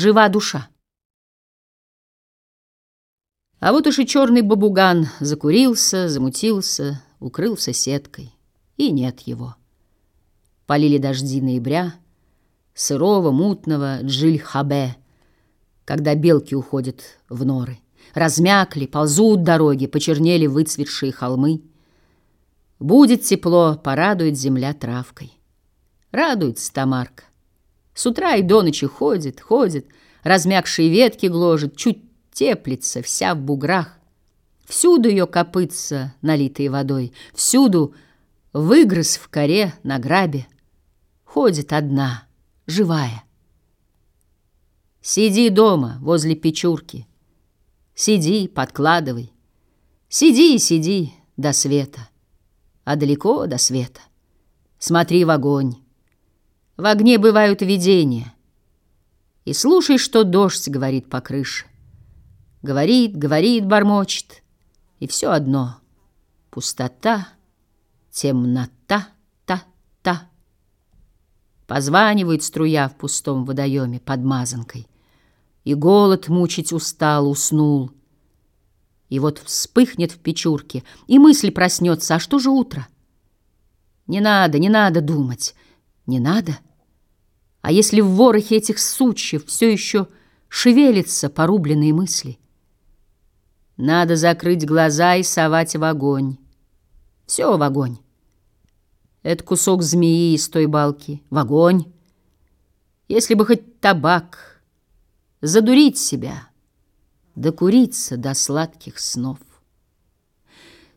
жива душа. А вот уж и черный бабуган закурился, замутился, укрылся сеткой. И нет его. Полили дожди ноября, сырого, мутного джиль-хабе, когда белки уходят в норы. Размякли, ползут дороги, почернели выцветшие холмы. Будет тепло, порадует земля травкой. Радуется Тамарка. С утра и до ночи ходит, ходит, размякшие ветки гложет, чуть теплится, вся в буграх. Всюду ее копытца, налитые водой, всюду выгрыз в коре на грабе. Ходит одна, живая. Сиди дома возле печурки, Сиди, подкладывай, Сиди и сиди до света, А далеко до света. Смотри в огонь. В огне бывают видения. И слушай, что дождь говорит по крыше. Говорит, говорит, бормочет, И все одно — пустота, темнота, та-та. Позванивает струя в пустом водоеме под мазанкой. И голод мучить устал, уснул. И вот вспыхнет в печурке, и мысль проснется, а что же утро? Не надо, не надо думать, не надо. А если в ворохе этих сучьев все еще шевелятся порубленные мысли? Надо закрыть глаза и совать в огонь. Все в огонь. Это кусок змеи из той балки. В огонь. Если бы хоть табак задурить себя, докуриться до сладких снов.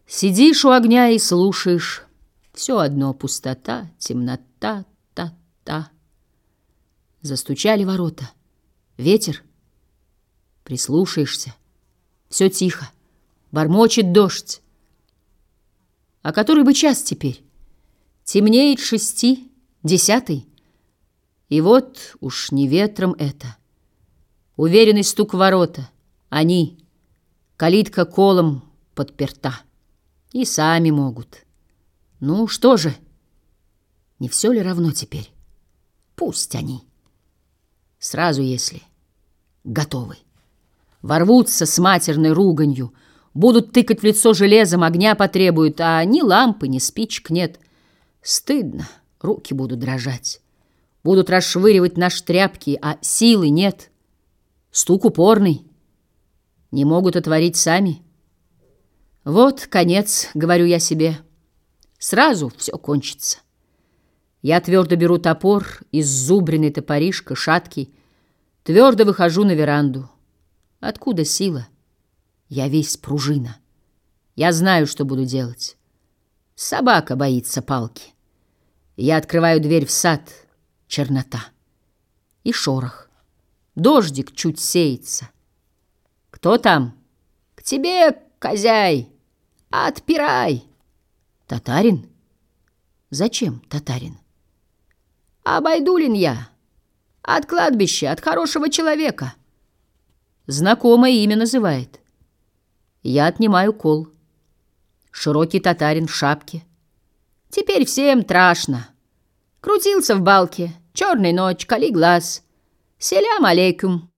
Сидишь у огня и слушаешь, все одно пустота, темнота, та-та. Застучали ворота, ветер, прислушаешься, все тихо, бормочет дождь. А который бы час теперь? Темнеет шести, десятый. И вот уж не ветром это — Уверенный стук ворота. Они. Калитка колом подперта. И сами могут. Ну, что же? Не все ли равно теперь? Пусть они. Сразу, если готовы. Ворвутся с матерной руганью, будут тыкать в лицо железом, огня потребуют, а ни лампы, ни спичек нет. Стыдно, руки будут дрожать. Будут расшвыривать наши тряпки, а силы нет — Стук упорный. Не могут отворить сами. Вот конец, говорю я себе. Сразу все кончится. Я твердо беру топор из зубренной топоришка, шаткий, твердо выхожу на веранду. Откуда сила? Я весь пружина. Я знаю, что буду делать. Собака боится палки. Я открываю дверь в сад. Чернота. И шорох. Дождик чуть сеется. Кто там? К тебе, козяй. Отпирай. Татарин? Зачем татарин? Обойдулин я. От кладбища, от хорошего человека. Знакомое имя называет. Я отнимаю кол. Широкий татарин в шапке. Теперь всем страшно. Крутился в балке. Черный ночь, кали глаз — Селям алейкум.